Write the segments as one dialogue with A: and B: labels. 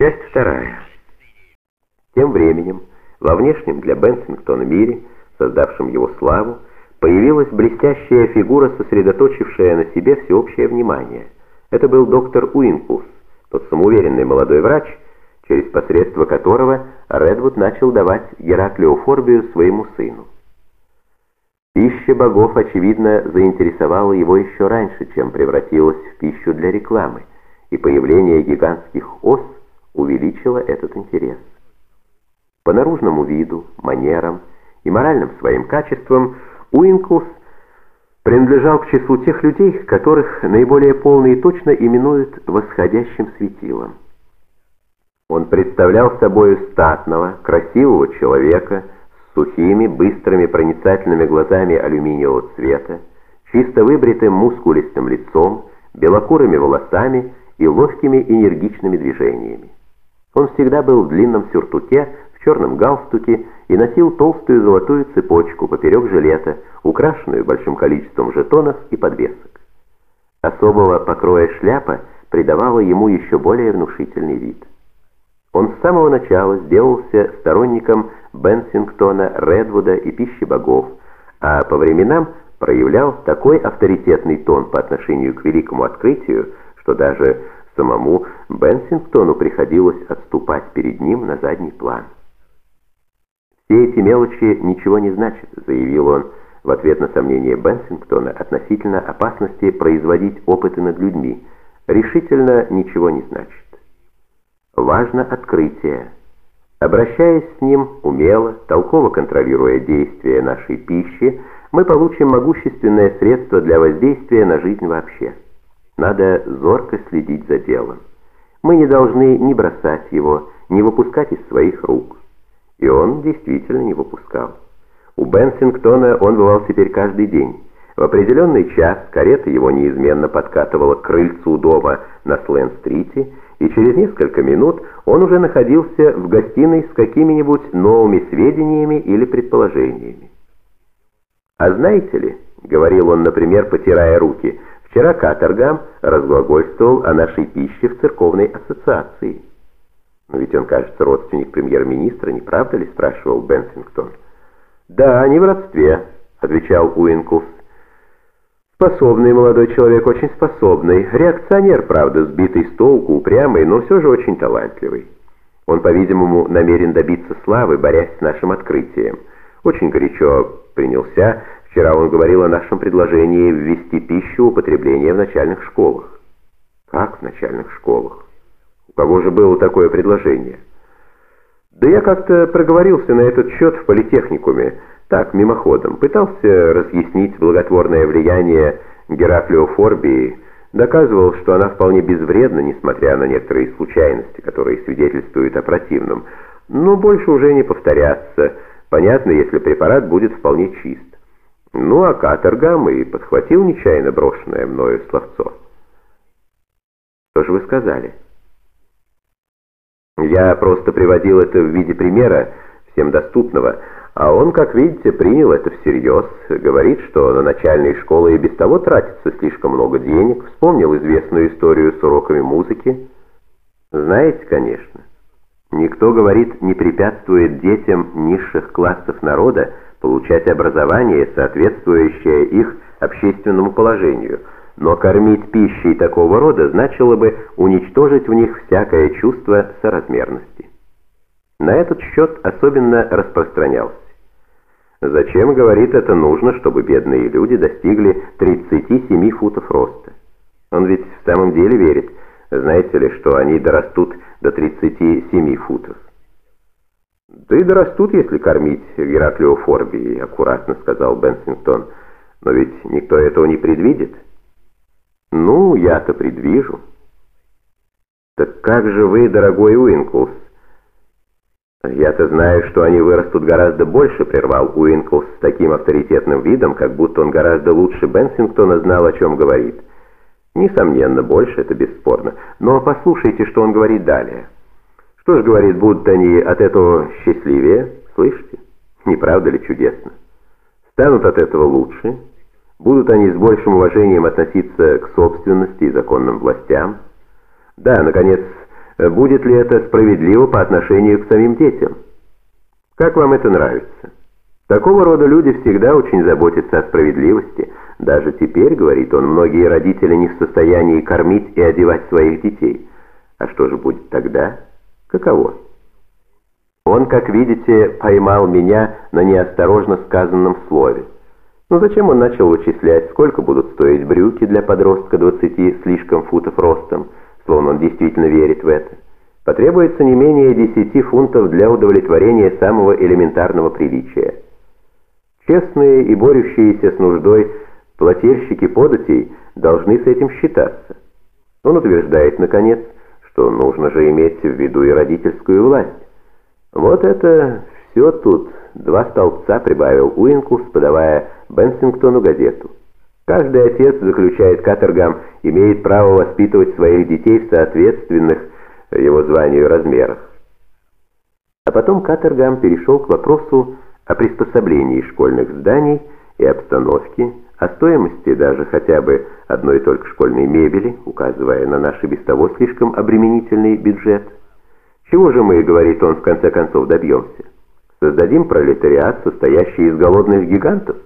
A: Часть вторая. Тем временем, во внешнем для Бенсингтона мире, создавшем его славу, появилась блестящая фигура, сосредоточившая на себе всеобщее внимание. Это был доктор Уинкус, тот самоуверенный молодой врач, через посредство которого Редвуд начал давать Гераклеофорбию своему сыну. Пища богов, очевидно, заинтересовала его еще раньше, чем превратилась в пищу для рекламы, и появление гигантских ос увеличило этот интерес. По наружному виду, манерам и моральным своим качествам Уинклс принадлежал к числу тех людей, которых наиболее полно и точно именуют восходящим светилом. Он представлял собой статного, красивого человека с сухими, быстрыми, проницательными глазами алюминиевого цвета, чисто выбритым мускулистым лицом, белокурыми волосами и ловкими энергичными движениями. Он всегда был в длинном сюртуке, в черном галстуке и носил толстую золотую цепочку поперек жилета, украшенную большим количеством жетонов и подвесок. Особого покроя шляпа придавала ему еще более внушительный вид. Он с самого начала сделался сторонником Бенсингтона, Редвуда и пищи богов, а по временам проявлял такой авторитетный тон по отношению к великому открытию, что даже самому Бенсингтону приходилось отступать перед ним на задний план. «Все эти мелочи ничего не значат», — заявил он в ответ на сомнение Бенсингтона относительно опасности производить опыты над людьми. «Решительно ничего не значит. Важно открытие. Обращаясь с ним умело, толково контролируя действия нашей пищи, мы получим могущественное средство для воздействия на жизнь вообще». Надо зорко следить за делом. Мы не должны ни бросать его, ни выпускать из своих рук. И он действительно не выпускал. У Бенсингтона он бывал теперь каждый день. В определенный час карета его неизменно подкатывала к крыльцу дома на Слен-стрите, и через несколько минут он уже находился в гостиной с какими-нибудь новыми сведениями или предположениями. «А знаете ли», — говорил он, например, потирая руки, — Вчера Каторгам разглагольствовал о нашей пище в церковной ассоциации. «Но ведь он, кажется, родственник премьер-министра, не правда ли?» – спрашивал Бенсингтон. «Да, они в родстве», – отвечал Уинклс. «Способный молодой человек, очень способный. Реакционер, правда, сбитый с толку, упрямый, но все же очень талантливый. Он, по-видимому, намерен добиться славы, борясь с нашим открытием. Очень горячо принялся Вчера он говорил о нашем предложении ввести пищу употребления в начальных школах. Как в начальных школах? У кого же было такое предложение? Да я как-то проговорился на этот счет в политехникуме, так, мимоходом. Пытался разъяснить благотворное влияние Гераклеофорбии, доказывал, что она вполне безвредна, несмотря на некоторые случайности, которые свидетельствуют о противном. Но больше уже не повторяться. Понятно, если препарат будет вполне чист. Ну, а каторгам и подхватил нечаянно брошенное мною словцо. Что же вы сказали? Я просто приводил это в виде примера, всем доступного, а он, как видите, принял это всерьез, говорит, что на начальной школе и без того тратится слишком много денег, вспомнил известную историю с уроками музыки. Знаете, конечно, никто, говорит, не препятствует детям низших классов народа, получать образование, соответствующее их общественному положению, но кормить пищей такого рода значило бы уничтожить в них всякое чувство соразмерности. На этот счет особенно распространялся. Зачем, говорит, это нужно, чтобы бедные люди достигли 37 футов роста? Он ведь в самом деле верит, знаете ли, что они дорастут до 37 футов. «Да и дорастут, если кормить Гераклеофорбии», — аккуратно сказал Бенсингтон. «Но ведь никто этого не предвидит». «Ну, я-то предвижу». «Так как же вы, дорогой Уинклс?» «Я-то знаю, что они вырастут гораздо больше», — прервал Уинклс с таким авторитетным видом, как будто он гораздо лучше Бенсингтона знал, о чем говорит. «Несомненно, больше, это бесспорно. Но послушайте, что он говорит далее». Что ж, говорит, будут они от этого счастливее, слышите? Не правда ли чудесно? Станут от этого лучше, будут они с большим уважением относиться к собственности и законным властям. Да, наконец, будет ли это справедливо по отношению к самим детям. Как вам это нравится? Такого рода люди всегда очень заботятся о справедливости. Даже теперь, говорит он, многие родители не в состоянии кормить и одевать своих детей. А что же будет тогда? Каково? Он, как видите, поймал меня на неосторожно сказанном слове. Но ну, зачем он начал вычислять, сколько будут стоить брюки для подростка 20 слишком футов ростом, словно он действительно верит в это? Потребуется не менее 10 фунтов для удовлетворения самого элементарного приличия. Честные и борющиеся с нуждой плательщики податей должны с этим считаться. Он утверждает, наконец, что нужно же иметь в виду и родительскую власть. Вот это все тут, два столбца прибавил Уинкус, подавая Бенсингтону газету. Каждый отец, заключает Катергам, имеет право воспитывать своих детей в соответственных его званию размерах. А потом Катергам перешел к вопросу о приспособлении школьных зданий и обстановке, о стоимости даже хотя бы одной только школьной мебели, указывая на наш и без того слишком обременительный бюджет. Чего же мы, говорит он, в конце концов добьемся? Создадим пролетариат, состоящий из голодных гигантов?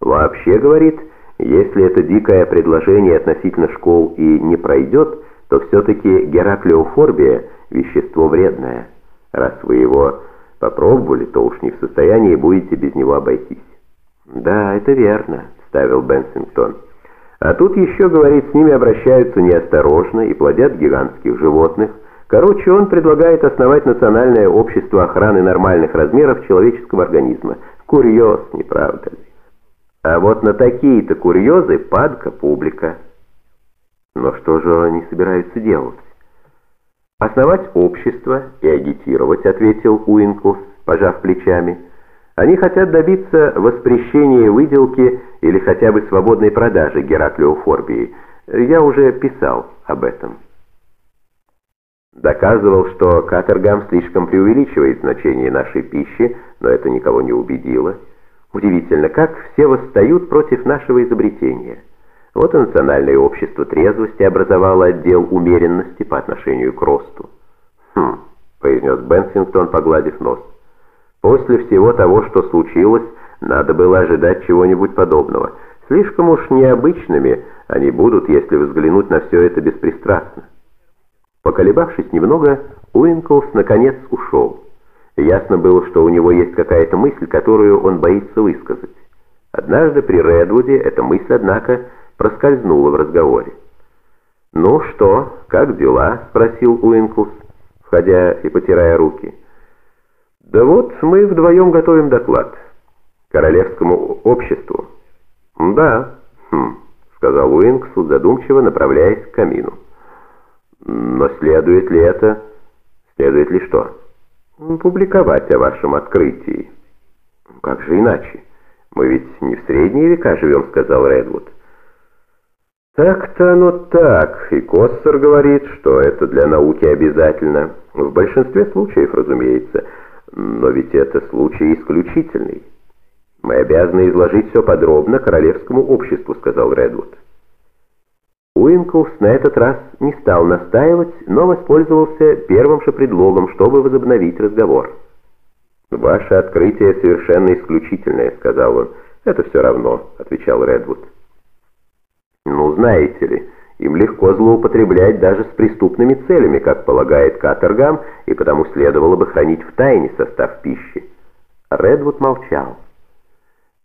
A: Вообще, говорит, если это дикое предложение относительно школ и не пройдет, то все-таки гераклеофорбия – вещество вредное. Раз вы его Попробовали, то уж не в состоянии будете без него обойтись. Да, это верно, ставил Бенсингтон. А тут еще, говорит, с ними обращаются неосторожно и плодят гигантских животных. Короче, он предлагает основать национальное общество охраны нормальных размеров человеческого организма. Курьез, не правда ли? А вот на такие-то курьезы падка публика. Но что же они собираются делать? «Основать общество и агитировать», — ответил Уинклс, пожав плечами. «Они хотят добиться воспрещения выделки или хотя бы свободной продажи Гераклеофорбии. Я уже писал об этом». Доказывал, что Катергам слишком преувеличивает значение нашей пищи, но это никого не убедило. Удивительно, как все восстают против нашего изобретения. Вот и Национальное общество трезвости образовало отдел умеренности по отношению к росту. «Хм», — произнес Бенсингтон, погладив нос. «После всего того, что случилось, надо было ожидать чего-нибудь подобного. Слишком уж необычными они будут, если взглянуть на все это беспристрастно». Поколебавшись немного, Уинклс наконец ушел. Ясно было, что у него есть какая-то мысль, которую он боится высказать. Однажды при Редвуде эта мысль, однако, проскользнула в разговоре. «Ну что, как дела?» — спросил Уинклс, входя и потирая руки. «Да вот мы вдвоем готовим доклад. Королевскому обществу». «Да», хм, — сказал Уинксу, задумчиво направляясь к камину. «Но следует ли это? Следует ли что?» «Публиковать о вашем открытии». «Как же иначе? Мы ведь не в средние века живем», — сказал Редвуд. Так-то оно так, и Коссер говорит, что это для науки обязательно. В большинстве случаев, разумеется, но ведь это случай исключительный. Мы обязаны изложить все подробно королевскому обществу, сказал Редвуд. Уинклс на этот раз не стал настаивать, но воспользовался первым же предлогом, чтобы возобновить разговор. «Ваше открытие совершенно исключительное», — сказал он. «Это все равно», — отвечал Редвуд. Ну, знаете ли, им легко злоупотреблять даже с преступными целями, как полагает Катергам, и потому следовало бы хранить в тайне состав пищи. Редвуд молчал.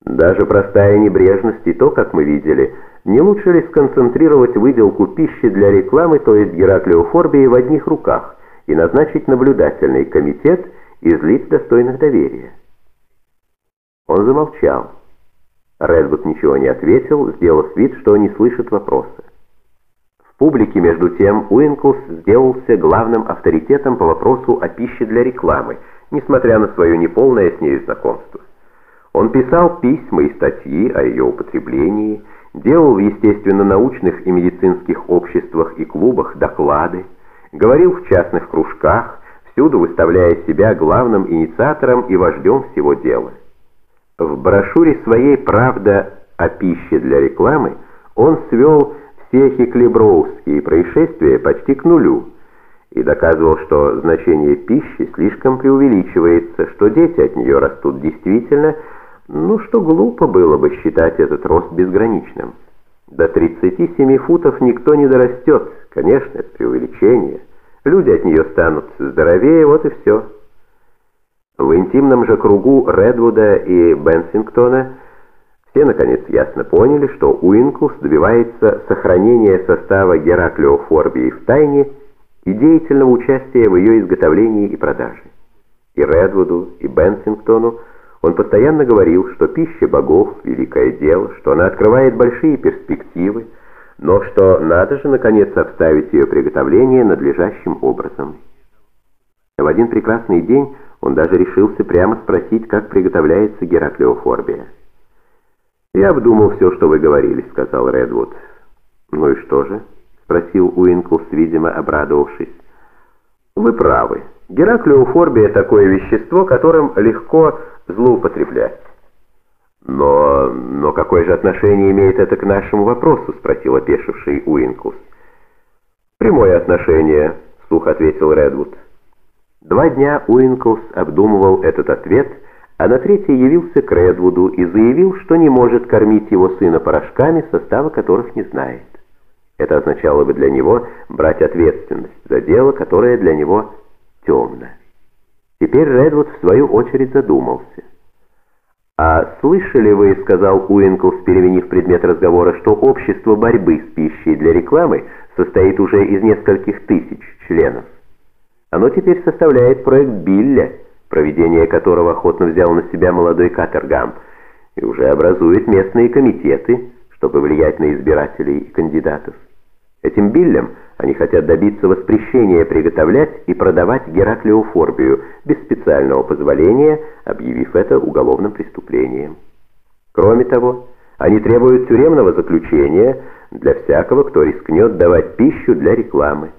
A: Даже простая небрежность и то, как мы видели, не лучше ли сконцентрировать выделку пищи для рекламы, то есть Гераклеофорбии, в одних руках и назначить наблюдательный комитет из лиц достойных доверия? Он замолчал. Редвуд ничего не ответил, сделав вид, что не слышит вопроса. Публике, между тем, Уинклс сделался главным авторитетом по вопросу о пище для рекламы, несмотря на свое неполное с ней знакомство. Он писал письма и статьи о ее употреблении, делал в естественно-научных и медицинских обществах и клубах доклады, говорил в частных кружках, всюду выставляя себя главным инициатором и вождем всего дела. В брошюре своей «Правда о пище для рекламы» он свел все хеклеброуские происшествия почти к нулю и доказывал, что значение пищи слишком преувеличивается, что дети от нее растут действительно, ну что глупо было бы считать этот рост безграничным. До 37 футов никто не дорастет, конечно, это преувеличение. Люди от нее станут здоровее, вот и все. В интимном же кругу Редвуда и Бенсингтона все, наконец, ясно поняли, что Уинклс добивается сохранения состава Гераклеофорбии в тайне и деятельного участия в ее изготовлении и продаже. И Редвуду, и Бенсингтону он постоянно говорил, что пища богов – великое дело, что она открывает большие перспективы, но что надо же, наконец, обставить ее приготовление надлежащим образом. В один прекрасный день он даже решился прямо спросить, как приготовляется Гераклеофорбия. «Я обдумал все, что вы говорили», — сказал Редвуд. «Ну и что же?» — спросил Уинклс, видимо, обрадовавшись. «Вы правы. Гераклеофорбия — такое вещество, которым легко злоупотреблять». «Но... но какое же отношение имеет это к нашему вопросу?» — спросил опешивший Уинклс. «Прямое отношение», — сухо ответил Редвуд. Два дня Уинклс обдумывал этот ответ, а на третий явился к Редвуду и заявил, что не может кормить его сына порошками, состава которых не знает. Это означало бы для него брать ответственность за дело, которое для него темно. Теперь Редвуд в свою очередь задумался. «А слышали вы, — сказал Уинклс, переменив предмет разговора, — что общество борьбы с пищей для рекламы состоит уже из нескольких тысяч членов?» Оно теперь составляет проект Билля, проведение которого охотно взял на себя молодой Катергам, и уже образует местные комитеты, чтобы влиять на избирателей и кандидатов. Этим Биллем они хотят добиться воспрещения приготовлять и продавать Гераклеофорбию без специального позволения, объявив это уголовным преступлением. Кроме того, они требуют тюремного заключения для всякого, кто рискнет давать пищу для рекламы.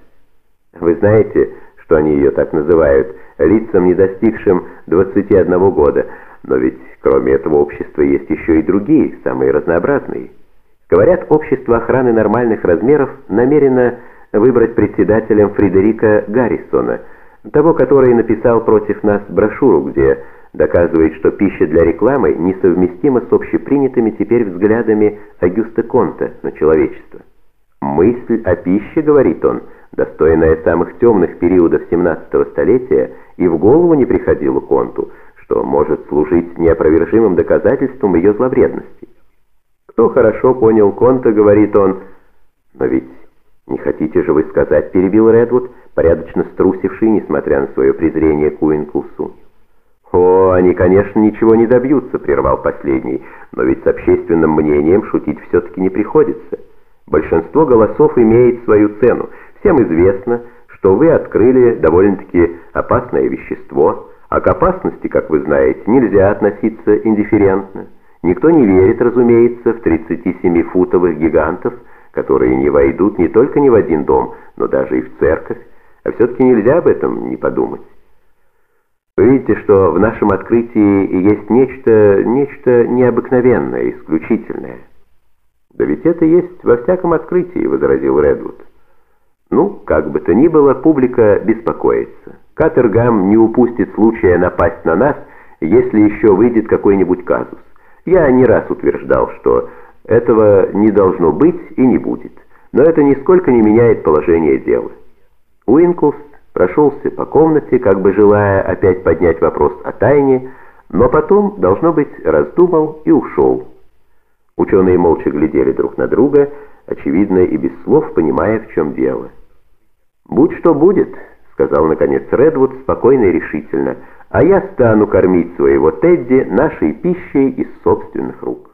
A: Вы знаете, что они ее так называют, лицам, не достигшим 21 года. Но ведь кроме этого общества есть еще и другие, самые разнообразные. Говорят, общество охраны нормальных размеров намерено выбрать председателем Фредерика Гаррисона, того, который написал против нас брошюру, где доказывает, что пища для рекламы несовместима с общепринятыми теперь взглядами Агюста Конта на человечество. «Мысль о пище, — говорит он, — достойная самых темных периодов 17 столетия, и в голову не приходило Конту, что может служить неопровержимым доказательством ее зловредности. Кто хорошо понял Конта, говорит он, но ведь не хотите же вы сказать, перебил Редвуд, порядочно струсивший, несмотря на свое презрение к Уинклсу. «О, они, конечно, ничего не добьются», — прервал последний, «но ведь с общественным мнением шутить все-таки не приходится. Большинство голосов имеет свою цену, Всем известно, что вы открыли довольно-таки опасное вещество, а к опасности, как вы знаете, нельзя относиться индифферентно. Никто не верит, разумеется, в 37-футовых гигантов, которые не войдут не только ни в один дом, но даже и в церковь, а все-таки нельзя об этом не подумать. Вы видите, что в нашем открытии есть нечто, нечто необыкновенное, исключительное. «Да ведь это есть во всяком открытии», — возразил Редвуд. Ну, как бы то ни было, публика беспокоится. Катергам не упустит случая напасть на нас, если еще выйдет какой-нибудь казус. Я не раз утверждал, что этого не должно быть и не будет, но это нисколько не меняет положение дела. Уинклс прошелся по комнате, как бы желая опять поднять вопрос о тайне, но потом, должно быть, раздумал и ушел. Ученые молча глядели друг на друга, очевидно и без слов понимая, в чем дело. «Будь что будет», — сказал наконец Редвуд спокойно и решительно, «а я стану кормить своего Тедди нашей пищей из собственных рук».